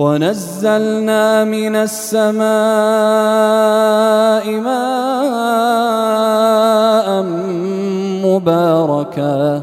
ونزلنا من السماء ماء مباركا.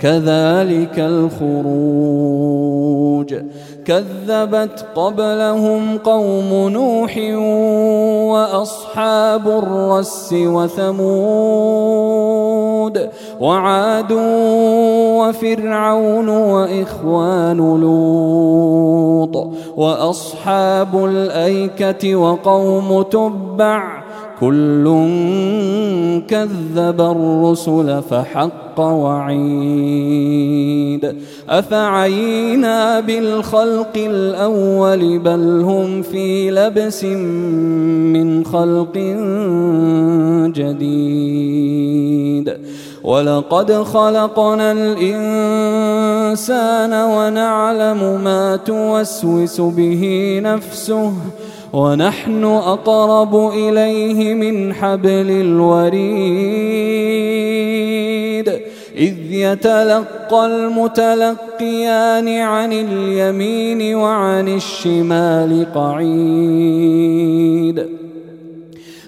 كذلك الخروج. كذبت قبلهم قوم نوح وأصحاب الرس وثمود وعاد وفرعون وإخوان لوط وأصحاب الأيكة وقوم تبع كل كذب الرسل فحق وعيد. أفعينا بالخلق الأول بل هم في لبس من خلق جديد. ولقد خلقنا الإنسان ونعلم ما توسوس به نفسه ونحن أقرب إليه من حبل الوريد. إذ يتلقى المتلقيان عن اليمين وعن الشمال قعيد.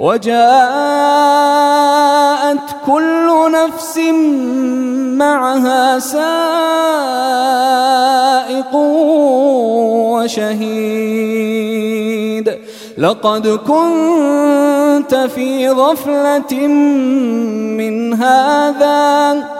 وجاءت كل نفس معها سائق وشهيد. لقد كنت في غفلة من هذا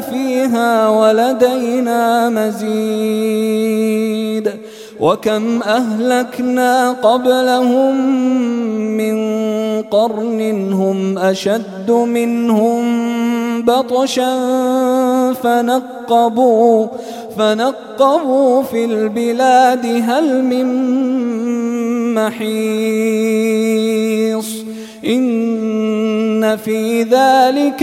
فيها ولدينا مزيد وكم أهلكنا قبلهم من قرن هم أشد منهم بطشا فنقبوا فنقبوا في البلاد هل من محيص إن في ذلك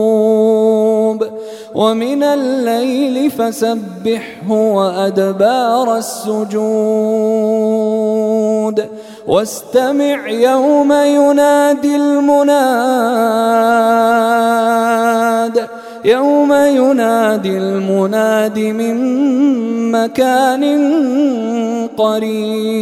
ومن الليل فسبحه وأدبار السجود. واستمع يوم ينادي المناد. يوم ينادي المناد من مكان قريب.